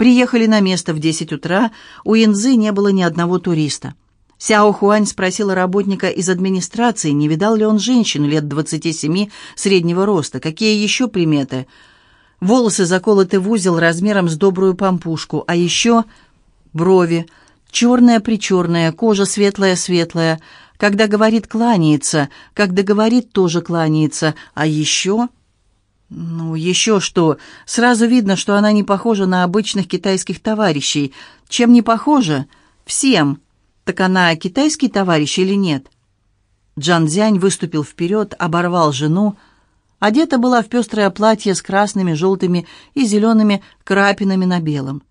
Приехали на место в 10 утра, у Инзы не было ни одного туриста. Сяо Хуань спросила работника из администрации, не видал ли он женщину лет 27 среднего роста, какие еще приметы. Волосы заколоты в узел размером с добрую пампушку, а еще брови, черная-причерная, кожа светлая-светлая. Когда говорит, кланяется, когда говорит, тоже кланяется, а еще... Ну, еще что? Сразу видно, что она не похожа на обычных китайских товарищей. Чем не похожа? Всем. Так она китайский товарищ или нет? Джан Цзянь выступил вперед, оборвал жену. Одета была в пестрое платье с красными, желтыми и зелеными крапинами на белом.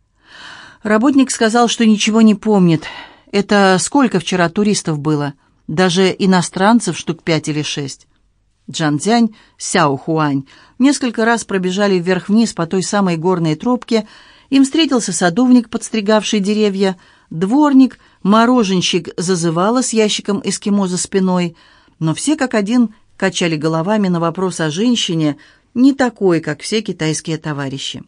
Работник сказал, что ничего не помнит. Это сколько вчера туристов было? Даже иностранцев штук пять или шесть. Джан Цзянь, Сяо Хуань несколько раз пробежали вверх-вниз по той самой горной тропке. Им встретился садовник, подстригавший деревья, дворник, мороженщик зазывала с ящиком эскимо за спиной, но все как один качали головами на вопрос о женщине, не такой, как все китайские товарищи.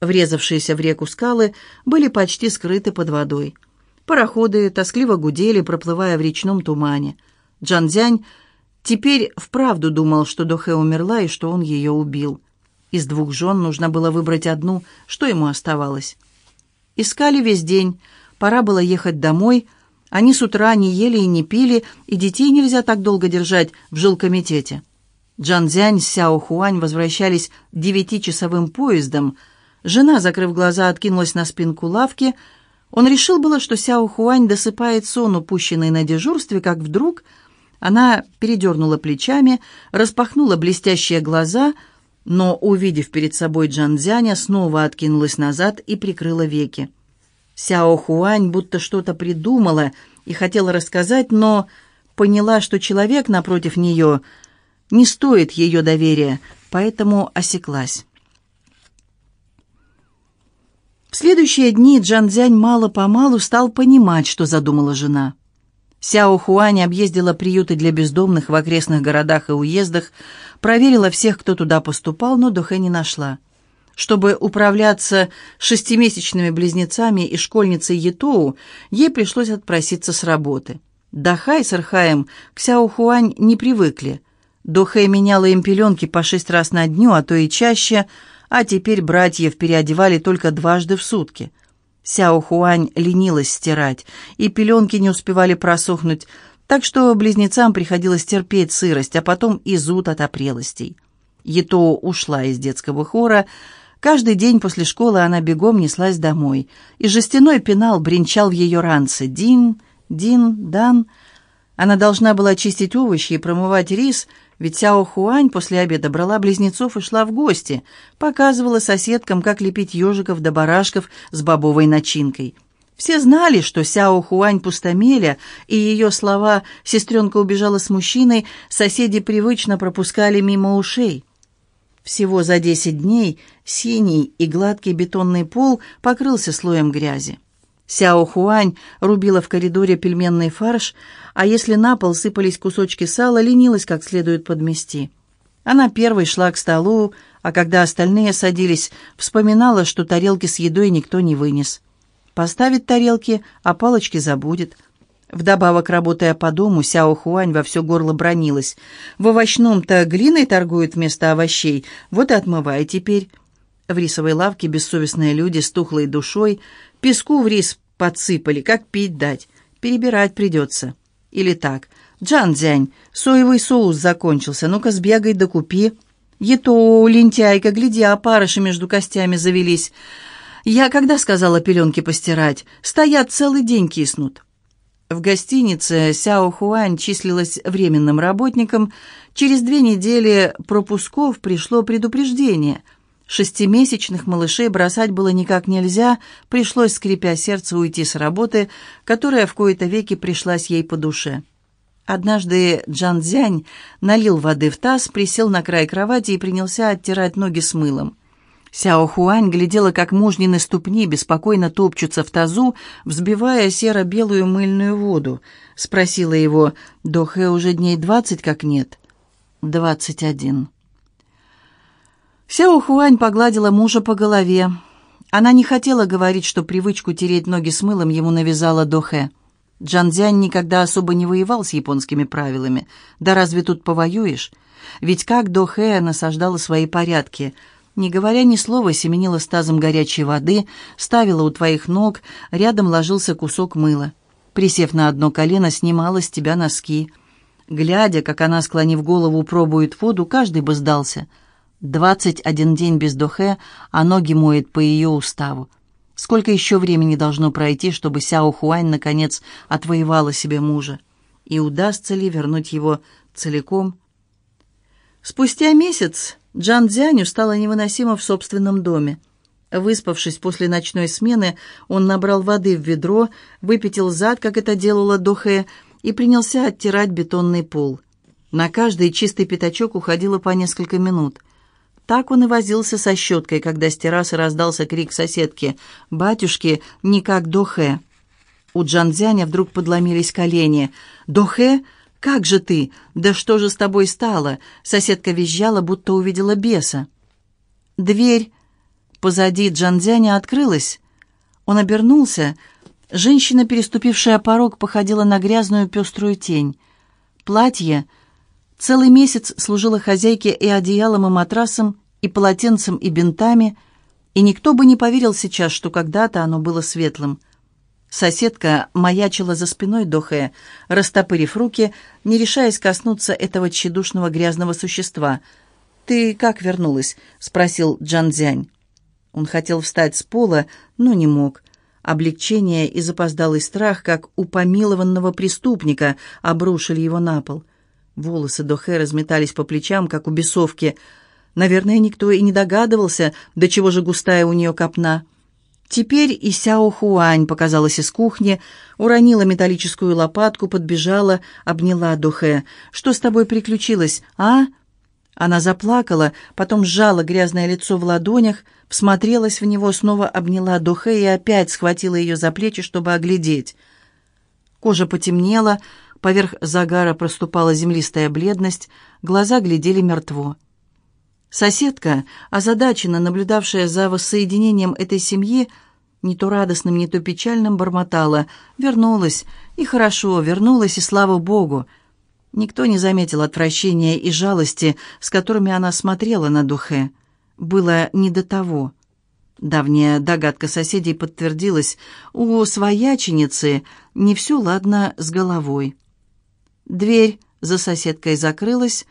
Врезавшиеся в реку скалы были почти скрыты под водой. Пароходы тоскливо гудели, проплывая в речном тумане. Джанзянь Теперь вправду думал, что Дохе умерла и что он ее убил. Из двух жен нужно было выбрать одну, что ему оставалось. Искали весь день, пора было ехать домой. Они с утра не ели и не пили, и детей нельзя так долго держать в жилкомитете. Джан Цзянь с Сяо Хуань возвращались девятичасовым поездом. Жена, закрыв глаза, откинулась на спинку лавки. Он решил было, что Сяо Хуань досыпает сон, упущенный на дежурстве, как вдруг она передернула плечами, распахнула блестящие глаза, но, увидев перед собой Джанзяня, снова откинулась назад и прикрыла веки. Сяо Хуань будто что-то придумала и хотела рассказать, но поняла, что человек напротив нее не стоит ее доверия, поэтому осеклась. В следующие дни Джан Цзянь мало-помалу стал понимать, что задумала жена. Сяо Хуань объездила приюты для бездомных в окрестных городах и уездах, проверила всех, кто туда поступал, но Дохэ не нашла. Чтобы управляться шестимесячными близнецами и школьницей Етоу, ей пришлось отпроситься с работы. Дахай с Архаем к Сяо Хуань не привыкли. Дохэ меняла им пеленки по шесть раз на дню, а то и чаще, а теперь братьев переодевали только дважды в сутки. Сяо Хуань ленилась стирать, и пеленки не успевали просохнуть, так что близнецам приходилось терпеть сырость, а потом и зуд от опрелостей. Ето ушла из детского хора. Каждый день после школы она бегом неслась домой, и жестяной пенал бренчал в ее ранце. «Дин, Дин, Дан». Она должна была чистить овощи и промывать рис, ведь Сяо Хуань после обеда брала близнецов и шла в гости, показывала соседкам, как лепить ежиков да барашков с бобовой начинкой. Все знали, что Сяо Хуань пустомеля, и ее слова «сестренка убежала с мужчиной» соседи привычно пропускали мимо ушей. Всего за десять дней синий и гладкий бетонный пол покрылся слоем грязи. Сяо Хуань рубила в коридоре пельменный фарш, а если на пол сыпались кусочки сала, ленилась как следует подмести. Она первой шла к столу, а когда остальные садились, вспоминала, что тарелки с едой никто не вынес. Поставит тарелки, а палочки забудет. Вдобавок, работая по дому, Сяо Хуань во все горло бронилась. В овощном-то глиной торгуют вместо овощей, вот и отмывай теперь. В рисовой лавке бессовестные люди с тухлой душой песку в рис подсыпали, как пить дать. Перебирать придется. Или так. «Джан Дзянь, соевый соус закончился, ну-ка сбегай да купи». «Ето, лентяйка, гляди, опарыши между костями завелись. Я когда сказала пеленки постирать? Стоят целый день киснут». В гостинице Сяо Хуань числилась временным работником. Через две недели пропусков пришло предупреждение – Шестимесячных малышей бросать было никак нельзя, пришлось, скрипя сердце, уйти с работы, которая в кои-то веки пришлась ей по душе. Однажды Джан Цзянь налил воды в таз, присел на край кровати и принялся оттирать ноги с мылом. Сяо Хуань глядела, как мужнины ступни беспокойно топчутся в тазу, взбивая серо-белую мыльную воду. Спросила его, «Дохэ уже дней двадцать как нет?» «Двадцать один». Сяо Хуань погладила мужа по голове. Она не хотела говорить, что привычку тереть ноги с мылом ему навязала Дохе. Джанзянь никогда особо не воевал с японскими правилами. Да разве тут повоюешь? Ведь как Дохе насаждала свои порядки. Не говоря ни слова, семенила с тазом горячей воды, ставила у твоих ног, рядом ложился кусок мыла. Присев на одно колено, снимала с тебя носки. Глядя, как она, склонив голову, пробует воду, каждый бы сдался — Двадцать один день без Дохе, а ноги моет по ее уставу. Сколько еще времени должно пройти, чтобы Сяо Хуань наконец отвоевала себе мужа? И удастся ли вернуть его целиком? Спустя месяц Джан Дзяню стало невыносимо в собственном доме. Выспавшись после ночной смены, он набрал воды в ведро, выпятил зад, как это делала Дохе, и принялся оттирать бетонный пол. На каждый чистый пятачок уходило по несколько минут – так он и возился со щеткой, когда с террасы раздался крик соседки «Батюшки, не как Дохе!». У Джанзяня вдруг подломились колени. «Дохе? Как же ты? Да что же с тобой стало?» Соседка визжала, будто увидела беса. Дверь позади Джанзяня открылась. Он обернулся. Женщина, переступившая порог, походила на грязную пеструю тень. Платье — Целый месяц служила хозяйке и одеялом, и матрасом, и полотенцем, и бинтами, и никто бы не поверил сейчас, что когда-то оно было светлым. Соседка маячила за спиной Дохе, растопырив руки, не решаясь коснуться этого тщедушного грязного существа. «Ты как вернулась?» — спросил Джанзянь. Он хотел встать с пола, но не мог. Облегчение и запоздалый страх, как у помилованного преступника, обрушили его на пол. Волосы Дохе разметались по плечам, как у бесовки. Наверное, никто и не догадывался, до чего же густая у нее копна. Теперь и Сяо Хуань показалась из кухни, уронила металлическую лопатку, подбежала, обняла Дохе. «Что с тобой приключилось, а?» Она заплакала, потом сжала грязное лицо в ладонях, всмотрелась в него, снова обняла Дохе и опять схватила ее за плечи, чтобы оглядеть. Кожа потемнела, Поверх загара проступала землистая бледность, глаза глядели мертво. Соседка, озадаченно наблюдавшая за воссоединением этой семьи, не то радостным, не то печальным, бормотала. Вернулась, и хорошо, вернулась, и слава Богу. Никто не заметил отвращения и жалости, с которыми она смотрела на Духе. Было не до того. Давняя догадка соседей подтвердилась. У свояченицы не все ладно с головой. Дверь за соседкой закрылась.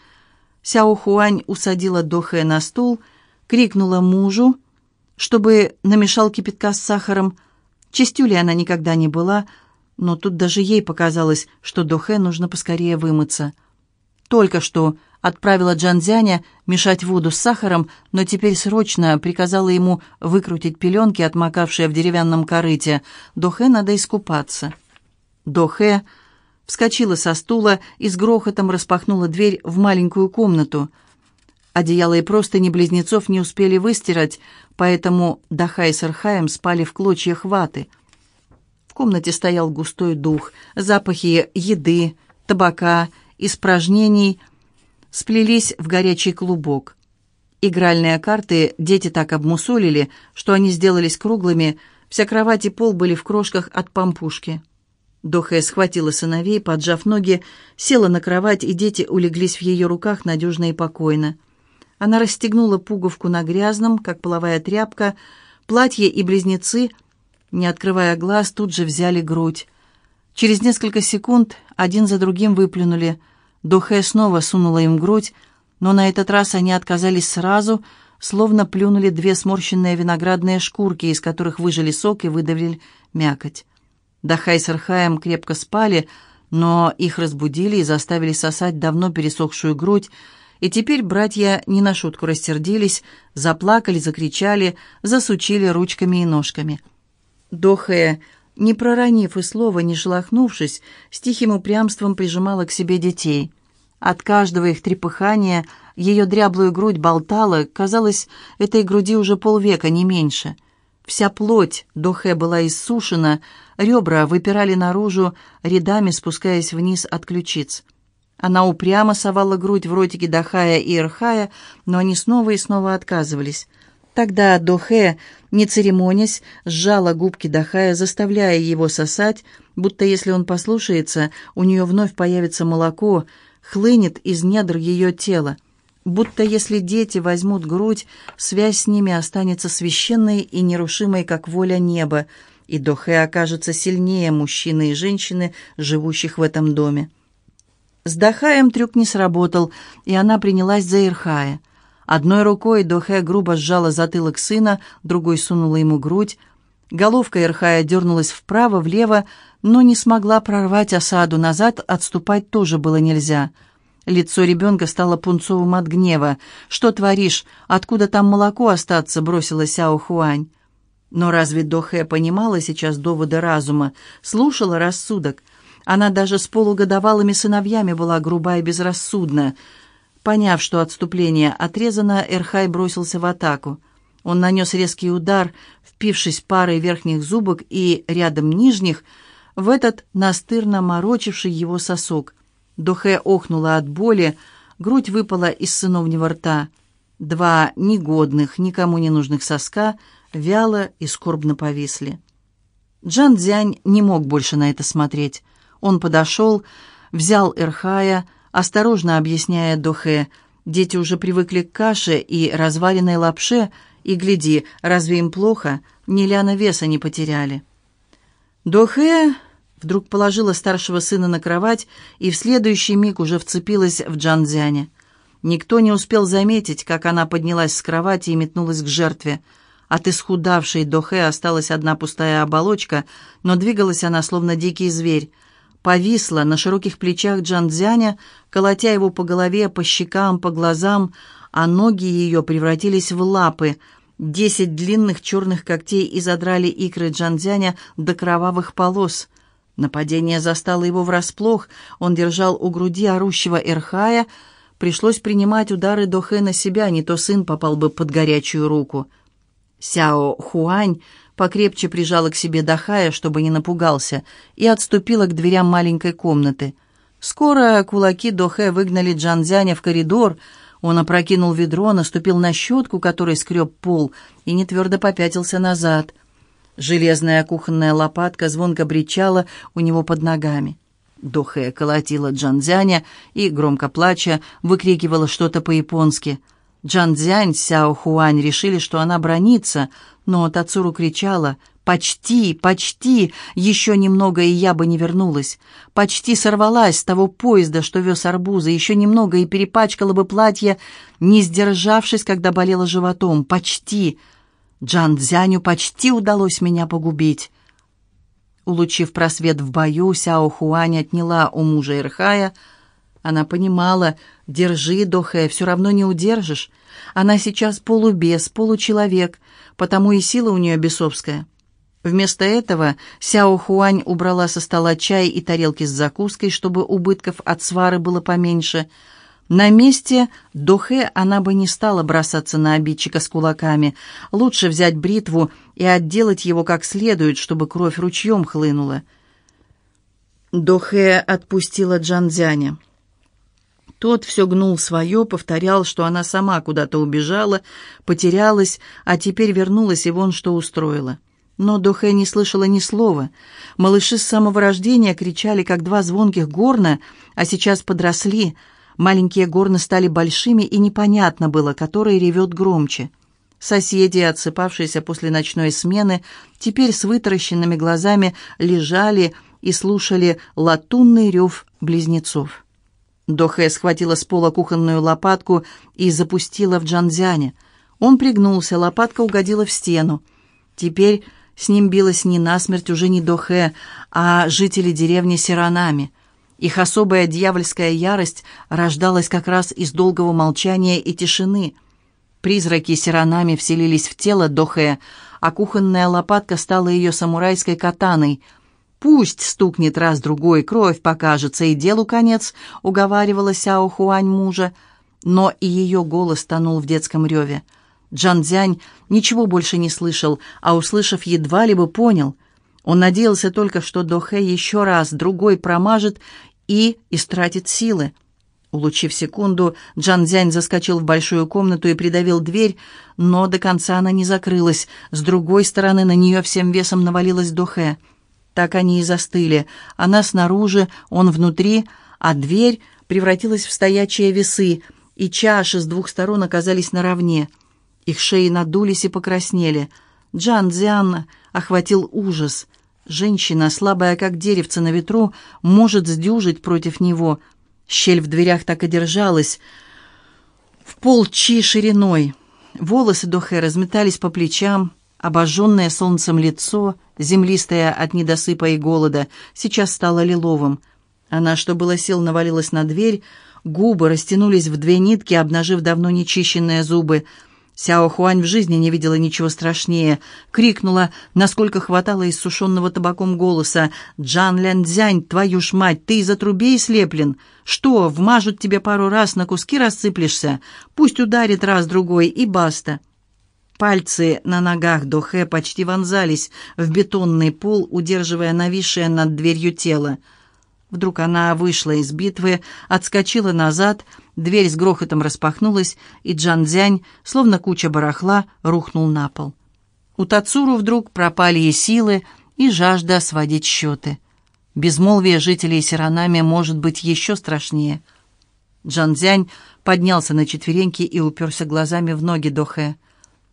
Сяо Хуань усадила Дохэ на стул, крикнула мужу, чтобы намешал кипятка с сахаром. Чистюлей она никогда не была, но тут даже ей показалось, что Дохэ нужно поскорее вымыться. Только что отправила Джанзяня мешать воду с сахаром, но теперь срочно приказала ему выкрутить пеленки, отмокавшие в деревянном корыте. Дохэ надо искупаться. Дохэ вскочила со стула и с грохотом распахнула дверь в маленькую комнату. Одеяло и простыни близнецов не успели выстирать, поэтому Дахай с Архаем спали в клочьях ваты. В комнате стоял густой дух, запахи еды, табака, испражнений сплелись в горячий клубок. Игральные карты дети так обмусолили, что они сделались круглыми, вся кровать и пол были в крошках от пампушки. Дохая схватила сыновей, поджав ноги, села на кровать, и дети улеглись в ее руках надежно и покойно. Она расстегнула пуговку на грязном, как половая тряпка, платье и близнецы, не открывая глаз, тут же взяли грудь. Через несколько секунд один за другим выплюнули. Дохая снова сунула им грудь, но на этот раз они отказались сразу, словно плюнули две сморщенные виноградные шкурки, из которых выжили сок и выдавили мякоть. Дахай с Архаем крепко спали, но их разбудили и заставили сосать давно пересохшую грудь, и теперь братья не на шутку рассердились, заплакали, закричали, засучили ручками и ножками. Дохая, не проронив и слова, не шелохнувшись, с тихим упрямством прижимала к себе детей. От каждого их трепыхания ее дряблую грудь болтала, казалось, этой груди уже полвека, не меньше — Вся плоть Дохе была иссушена, ребра выпирали наружу, рядами спускаясь вниз от ключиц. Она упрямо совала грудь в ротике Дахая и Ирхая, но они снова и снова отказывались. Тогда Дохе, не церемонясь, сжала губки Дахая, заставляя его сосать, будто если он послушается, у нее вновь появится молоко, хлынет из недр ее тела, будто если дети возьмут грудь, связь с ними останется священной и нерушимой, как воля неба, и Дохе окажется сильнее мужчины и женщины, живущих в этом доме. С Дахаем трюк не сработал, и она принялась за Ирхая. Одной рукой Дохе грубо сжала затылок сына, другой сунула ему грудь. Головка Ирхая дернулась вправо-влево, но не смогла прорвать осаду. Назад отступать тоже было нельзя. Лицо ребенка стало пунцовым от гнева. «Что творишь? Откуда там молоко остаться?» — бросила Сяо Хуань. Но разве Дохе понимала сейчас доводы разума, слушала рассудок? Она даже с полугодовалыми сыновьями была груба и безрассудна. Поняв, что отступление отрезано, Эрхай бросился в атаку. Он нанес резкий удар, впившись парой верхних зубок и рядом нижних, в этот настырно морочивший его сосок. Дохе охнула от боли, грудь выпала из сыновнего рта. Два негодных, никому не нужных соска вяло и скорбно повисли. Джан Дзянь не мог больше на это смотреть. Он подошел, взял Эрхая, осторожно объясняя Дохе. Дети уже привыкли к каше и разваренной лапше, и, гляди, разве им плохо? Ни ляна веса не потеряли. Дохе вдруг положила старшего сына на кровать и в следующий миг уже вцепилась в Джанзяне. Никто не успел заметить, как она поднялась с кровати и метнулась к жертве. От исхудавшей Дохе осталась одна пустая оболочка, но двигалась она, словно дикий зверь повисла на широких плечах Джанцзяня, колотя его по голове, по щекам, по глазам, а ноги ее превратились в лапы. Десять длинных черных когтей изодрали икры Джанцзяня до кровавых полос. Нападение застало его врасплох, он держал у груди орущего Эрхая, пришлось принимать удары Дохэ на себя, не то сын попал бы под горячую руку. Сяо Хуань покрепче прижала к себе Дахая, чтобы не напугался, и отступила к дверям маленькой комнаты. Скоро кулаки Дохе выгнали Джанзяня в коридор. Он опрокинул ведро, наступил на щетку, которой скреб пол, и нетвердо попятился назад. Железная кухонная лопатка звонко бричала у него под ногами. Дохе колотила Джанзяня и, громко плача, выкрикивала что-то по-японски — Джан Цзянь, Сяо Хуань решили, что она бронится, но Тацуру кричала «Почти, почти! Еще немного, и я бы не вернулась! Почти сорвалась с того поезда, что вез арбузы, еще немного, и перепачкала бы платье, не сдержавшись, когда болела животом! Почти! Джан Цзяню почти удалось меня погубить!» Улучив просвет в бою, Сяо Хуань отняла у мужа Ирхая – она понимала, держи, Дохэ, все равно не удержишь. Она сейчас полубес, получеловек, потому и сила у нее бесовская. Вместо этого Сяо Хуань убрала со стола чай и тарелки с закуской, чтобы убытков от свары было поменьше. На месте Дохэ она бы не стала бросаться на обидчика с кулаками. Лучше взять бритву и отделать его как следует, чтобы кровь ручьем хлынула. Дохэ отпустила Джанзяня. Тот все гнул свое, повторял, что она сама куда-то убежала, потерялась, а теперь вернулась и вон что устроила. Но Дохэ не слышала ни слова. Малыши с самого рождения кричали, как два звонких горна, а сейчас подросли. Маленькие горны стали большими, и непонятно было, который ревет громче. Соседи, отсыпавшиеся после ночной смены, теперь с вытаращенными глазами лежали и слушали латунный рев близнецов. Дохэ схватила с пола кухонную лопатку и запустила в Джанзяне. Он пригнулся, лопатка угодила в стену. Теперь с ним билась не насмерть уже не Дохэ, а жители деревни Сиранами. Их особая дьявольская ярость рождалась как раз из долгого молчания и тишины. Призраки Сиранами вселились в тело Дохэ, а кухонная лопатка стала ее самурайской катаной — «Пусть стукнет раз-другой, кровь покажется, и делу конец», — уговаривала Сяо Хуань мужа. Но и ее голос тонул в детском реве. Джан Цзянь ничего больше не слышал, а, услышав, едва ли бы понял. Он надеялся только, что Дохэ еще раз другой промажет и истратит силы. Улучив секунду, Джан Дзянь заскочил в большую комнату и придавил дверь, но до конца она не закрылась. С другой стороны на нее всем весом навалилась Дохе. Так они и застыли. Она снаружи, он внутри, а дверь превратилась в стоячие весы, и чаши с двух сторон оказались наравне. Их шеи надулись и покраснели. Джан Дзян охватил ужас. Женщина, слабая как деревце на ветру, может сдюжить против него — Щель в дверях так и держалась, в полчи шириной. Волосы Дохе разметались по плечам, обожженное солнцем лицо, землистое от недосыпа и голода, сейчас стало лиловым. Она, что было сил, навалилась на дверь, губы растянулись в две нитки, обнажив давно нечищенные зубы — Сяо Хуань в жизни не видела ничего страшнее. Крикнула, насколько хватало иссушенного табаком голоса. «Джан Лян Цзянь, твою ж мать, ты из отрубей слеплен? Что, вмажут тебе пару раз, на куски рассыплешься? Пусть ударит раз-другой, и баста». Пальцы на ногах Дохе почти вонзались в бетонный пол, удерживая нависшее над дверью тело. Вдруг она вышла из битвы, отскочила назад, дверь с грохотом распахнулась, и Джан Дзянь, словно куча барахла, рухнул на пол. У Тацуру вдруг пропали и силы, и жажда сводить счеты. Безмолвие жителей Сиранами может быть еще страшнее. Джан Дзянь поднялся на четвереньки и уперся глазами в ноги Дохе.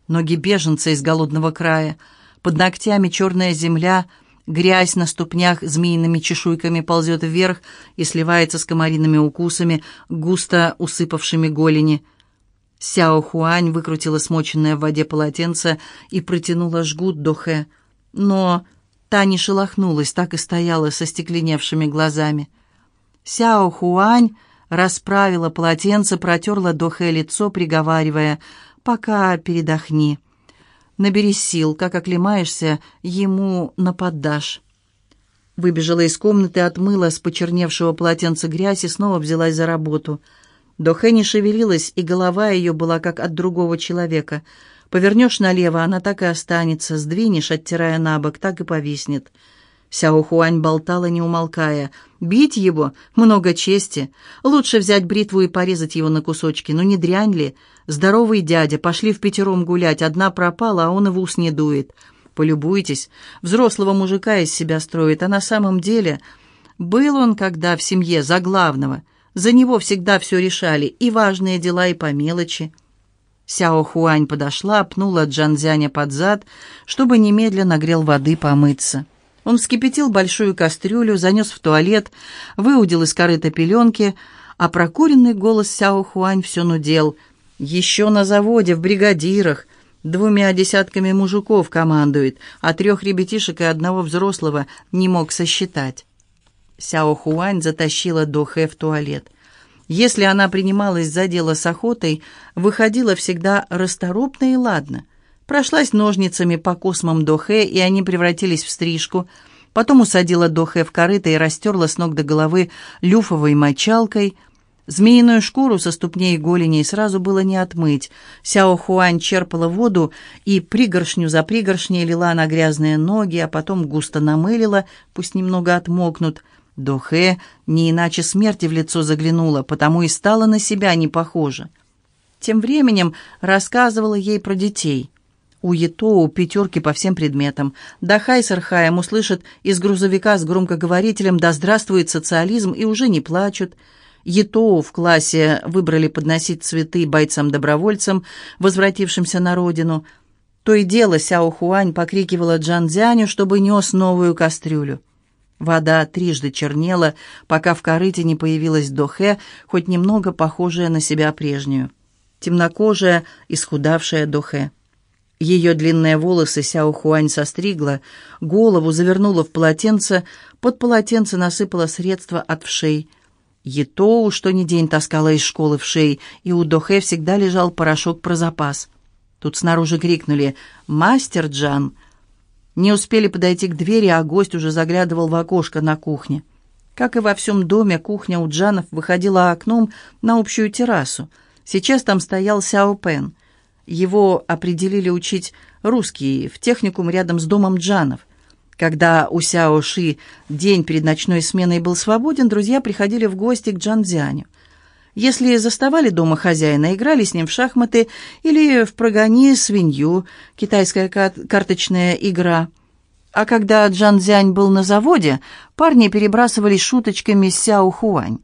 Ноги беженца из голодного края. Под ногтями черная земля — Грязь на ступнях змеиными чешуйками ползет вверх и сливается с комариными укусами, густо усыпавшими голени. Сяо Хуань выкрутила смоченное в воде полотенце и протянула жгут Дохе. Но та не шелохнулась, так и стояла со стекленевшими глазами. Сяо Хуань расправила полотенце, протерла Дохе лицо, приговаривая «Пока передохни». Набери сил, как оклемаешься, ему нападашь. Выбежала из комнаты, отмыла с почерневшего полотенца грязь и снова взялась за работу. Дохэ не шевелилась, и голова ее была как от другого человека. Повернешь налево, она так и останется, сдвинешь, оттирая на бок, так и повиснет. Сяо Хуань болтала, не умолкая. «Бить его? Много чести. Лучше взять бритву и порезать его на кусочки. Ну не дрянь ли? Здоровый дядя, пошли в пятером гулять. Одна пропала, а он и в ус не дует. Полюбуйтесь. Взрослого мужика из себя строит, а на самом деле... Был он когда в семье за главного. За него всегда все решали, и важные дела, и по мелочи». Сяо Хуань подошла, пнула Джанзяня под зад, чтобы немедленно грел воды помыться. Он вскипятил большую кастрюлю, занес в туалет, выудил из корыта пеленки, а прокуренный голос Сяо Хуань все нудел. «Еще на заводе, в бригадирах, двумя десятками мужиков командует, а трех ребятишек и одного взрослого не мог сосчитать». Сяо Хуань затащила Дохэ в туалет. Если она принималась за дело с охотой, выходила всегда расторопно и ладно – Прошлась ножницами по космам Дохе, и они превратились в стрижку. Потом усадила Дохе в корыто и растерла с ног до головы люфовой мочалкой. Змеиную шкуру со ступней и голеней сразу было не отмыть. Сяо Хуань черпала воду и пригоршню за пригоршней лила на грязные ноги, а потом густо намылила, пусть немного отмокнут. Дохе не иначе смерти в лицо заглянула, потому и стала на себя не похожа. Тем временем рассказывала ей про детей — у Етоу пятерки по всем предметам. Дахай с Архаем услышат из грузовика с громкоговорителем «Да здравствует социализм» и уже не плачут. Етоу в классе выбрали подносить цветы бойцам-добровольцам, возвратившимся на родину. То и дело Сяо Хуань покрикивала Джан Дзяню, чтобы нес новую кастрюлю. Вода трижды чернела, пока в корыте не появилась Дохе, хоть немного похожая на себя прежнюю. Темнокожая, исхудавшая Дохе. Ее длинные волосы Сяо Хуань состригла, голову завернула в полотенце, под полотенце насыпала средства от вшей. Етоу что ни день таскала из школы вшей, и у Дохе всегда лежал порошок про запас. Тут снаружи крикнули «Мастер Джан!». Не успели подойти к двери, а гость уже заглядывал в окошко на кухне. Как и во всем доме, кухня у Джанов выходила окном на общую террасу. Сейчас там стоял Сяо Пен — его определили учить русский в техникум рядом с домом Джанов. Когда у Сяо Ши день перед ночной сменой был свободен, друзья приходили в гости к Джан Дзяню. Если заставали дома хозяина, играли с ним в шахматы или в прогони свинью, китайская карточная игра. А когда Джан Цзянь был на заводе, парни перебрасывались шуточками с Сяо Хуань.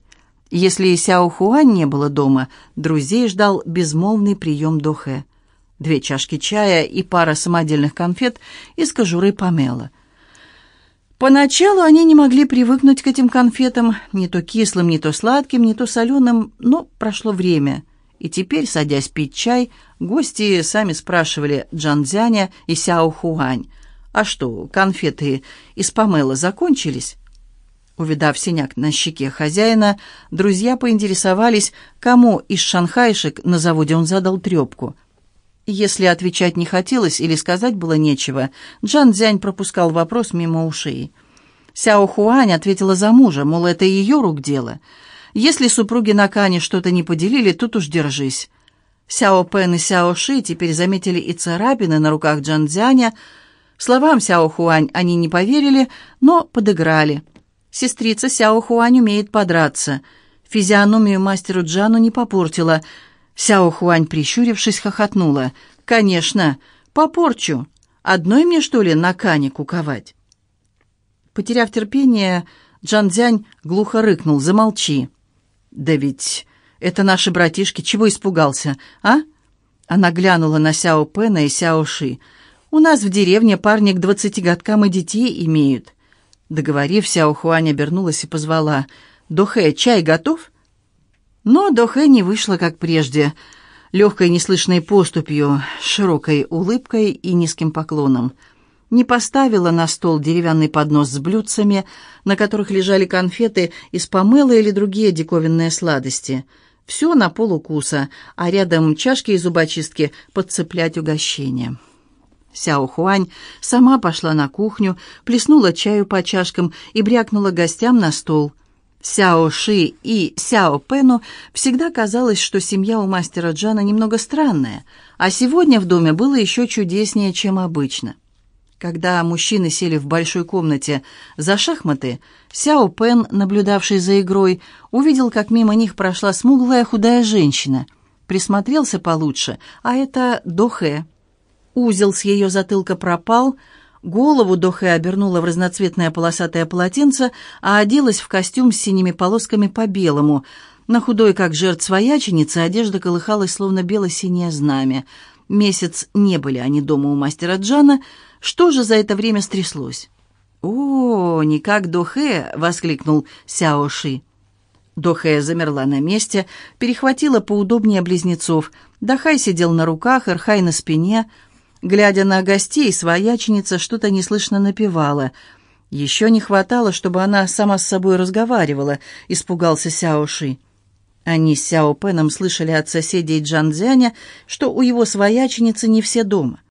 Если Сяо Хуань не было дома, друзей ждал безмолвный прием Дохэ. Две чашки чая и пара самодельных конфет из кожуры помела – Поначалу они не могли привыкнуть к этим конфетам, не то кислым, не то сладким, не то соленым, но прошло время. И теперь, садясь пить чай, гости сами спрашивали Джанзяня и Сяо Хуань, «А что, конфеты из помела закончились?» Увидав синяк на щеке хозяина, друзья поинтересовались, кому из шанхайшек на заводе он задал трепку. Если отвечать не хотелось или сказать было нечего, Джан Цзянь пропускал вопрос мимо ушей. Сяо Хуань ответила за мужа, мол, это ее рук дело. Если супруги на Кане что-то не поделили, тут уж держись. Сяо Пен и Сяо Ши теперь заметили и царапины на руках Джан Цзяня. Словам Сяо Хуань они не поверили, но подыграли. Сестрица Сяо Хуань умеет подраться. Физиономию мастеру Джану не попортила – Сяо Хуань, прищурившись, хохотнула. «Конечно, попорчу. Одной мне, что ли, на кане куковать?» Потеряв терпение, Джан Дзянь глухо рыкнул. «Замолчи!» «Да ведь это наши братишки. Чего испугался, а?» Она глянула на Сяо Пэна и Сяо Ши. «У нас в деревне парни к двадцати годкам и детей имеют». Договорив, Сяо Хуань обернулась и позвала. «Дохэ, чай готов?» Но Дохэ не вышла, как прежде, легкой неслышной поступью, широкой улыбкой и низким поклоном. Не поставила на стол деревянный поднос с блюдцами, на которых лежали конфеты из помыла или другие диковинные сладости. Все на полукуса, а рядом чашки и зубочистки подцеплять угощение. Сяо Хуань сама пошла на кухню, плеснула чаю по чашкам и брякнула гостям на стол – Сяо Ши и Сяо Пену всегда казалось, что семья у мастера Джана немного странная, а сегодня в доме было еще чудеснее, чем обычно. Когда мужчины сели в большой комнате за шахматы, Сяо Пен, наблюдавший за игрой, увидел, как мимо них прошла смуглая худая женщина. Присмотрелся получше, а это Дохэ. Узел с ее затылка пропал — Голову Дохэ обернула в разноцветное полосатое полотенце, а оделась в костюм с синими полосками по белому. На худой, как жертв свояченицы, одежда колыхалась, словно бело-синее знамя. Месяц не были они дома у мастера Джана. Что же за это время стряслось? «О, не как Дохэ!» — воскликнул Сяо Ши. Дохэ замерла на месте, перехватила поудобнее близнецов. Дахай сидел на руках, Ирхай на спине — Глядя на гостей, свояченица что-то неслышно напевала. Еще не хватало, чтобы она сама с собой разговаривала, испугался Сяоши. Они с Сяо Пеном слышали от соседей Джан Цзяня, что у его свояченицы не все дома.